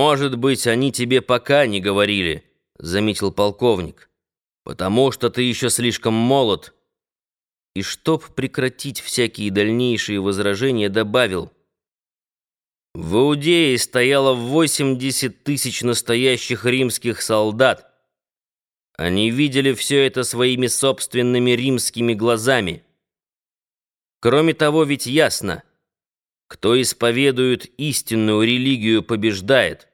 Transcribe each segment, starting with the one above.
«Может быть, они тебе пока не говорили», — заметил полковник, «потому что ты еще слишком молод». И чтоб прекратить всякие дальнейшие возражения, добавил, «В Иудее стояло 80 тысяч настоящих римских солдат. Они видели все это своими собственными римскими глазами. Кроме того, ведь ясно — кто исповедует истинную религию, побеждает.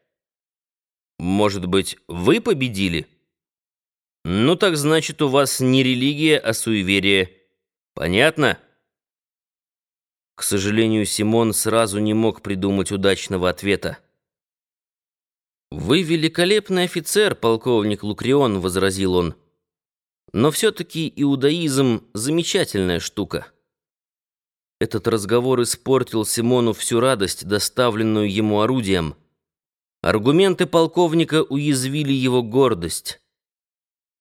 Может быть, вы победили? Ну так значит, у вас не религия, а суеверие. Понятно? К сожалению, Симон сразу не мог придумать удачного ответа. «Вы великолепный офицер, полковник Лукрион», — возразил он. «Но все-таки иудаизм — замечательная штука». Этот разговор испортил Симону всю радость, доставленную ему орудием. Аргументы полковника уязвили его гордость.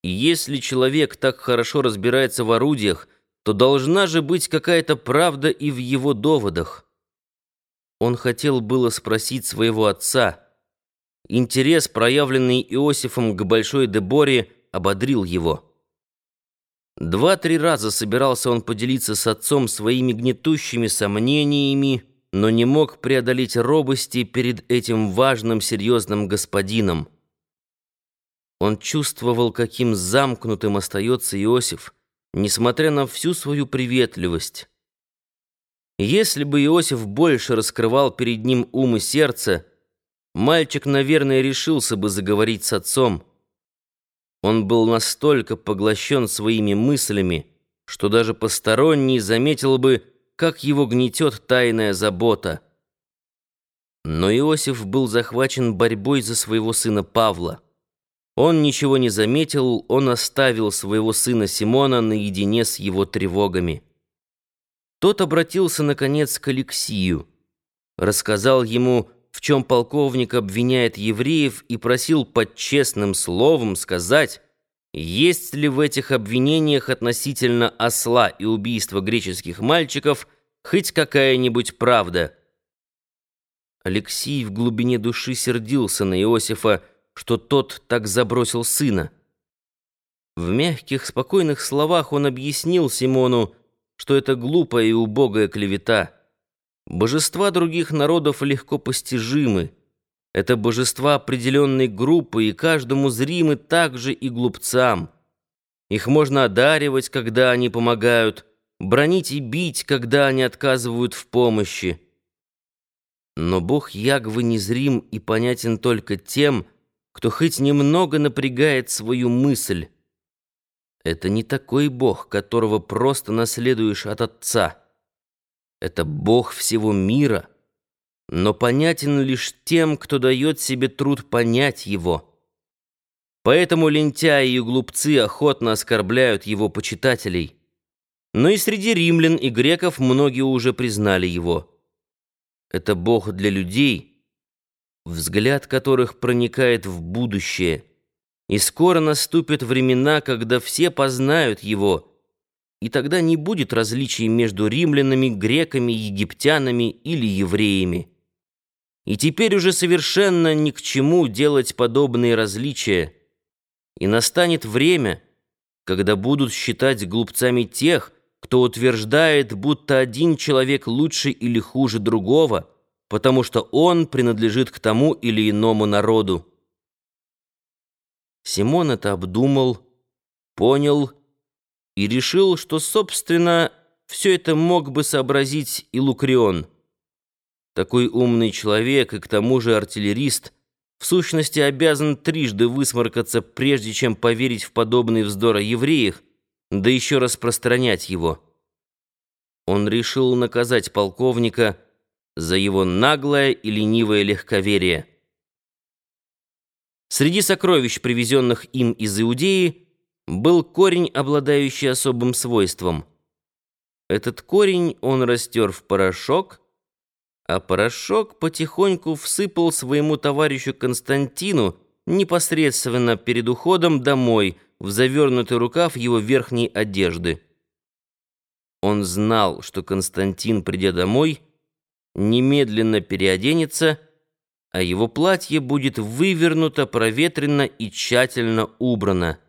И если человек так хорошо разбирается в орудиях, то должна же быть какая-то правда и в его доводах. Он хотел было спросить своего отца. Интерес, проявленный Иосифом к Большой Деборе, ободрил его. Два-три раза собирался он поделиться с отцом своими гнетущими сомнениями, но не мог преодолеть робости перед этим важным, серьезным господином. Он чувствовал, каким замкнутым остается Иосиф, несмотря на всю свою приветливость. Если бы Иосиф больше раскрывал перед ним ум и сердце, мальчик, наверное, решился бы заговорить с отцом. Он был настолько поглощен своими мыслями, что даже посторонний заметил бы, как его гнетет тайная забота. Но Иосиф был захвачен борьбой за своего сына Павла. Он ничего не заметил, он оставил своего сына Симона наедине с его тревогами. Тот обратился, наконец, к Алексию, рассказал ему, в чем полковник обвиняет евреев и просил под честным словом сказать, есть ли в этих обвинениях относительно осла и убийства греческих мальчиков хоть какая-нибудь правда. Алексей в глубине души сердился на Иосифа, что тот так забросил сына. В мягких, спокойных словах он объяснил Симону, что это глупая и убогая клевета. Божества других народов легко постижимы. Это божества определенной группы, и каждому зримы также и глупцам. Их можно одаривать, когда они помогают, бронить и бить, когда они отказывают в помощи. Но Бог Ягвы незрим и понятен только тем, кто хоть немного напрягает свою мысль. Это не такой Бог, которого просто наследуешь от Отца. Это Бог всего мира, но понятен лишь тем, кто дает себе труд понять его. Поэтому лентяи и глупцы охотно оскорбляют его почитателей. Но и среди римлян и греков многие уже признали его. Это Бог для людей, взгляд которых проникает в будущее. И скоро наступят времена, когда все познают его — и тогда не будет различий между римлянами, греками, египтянами или евреями. И теперь уже совершенно ни к чему делать подобные различия. И настанет время, когда будут считать глупцами тех, кто утверждает, будто один человек лучше или хуже другого, потому что он принадлежит к тому или иному народу. Симон это обдумал, понял и решил, что, собственно, все это мог бы сообразить и Лукрион. Такой умный человек и к тому же артиллерист в сущности обязан трижды высморкаться, прежде чем поверить в подобный вздор о евреях, да еще распространять его. Он решил наказать полковника за его наглое и ленивое легковерие. Среди сокровищ, привезенных им из Иудеи, был корень, обладающий особым свойством. Этот корень он растер в порошок, а порошок потихоньку всыпал своему товарищу Константину непосредственно перед уходом домой в завернутый рукав его верхней одежды. Он знал, что Константин, придя домой, немедленно переоденется, а его платье будет вывернуто, проветрено и тщательно убрано.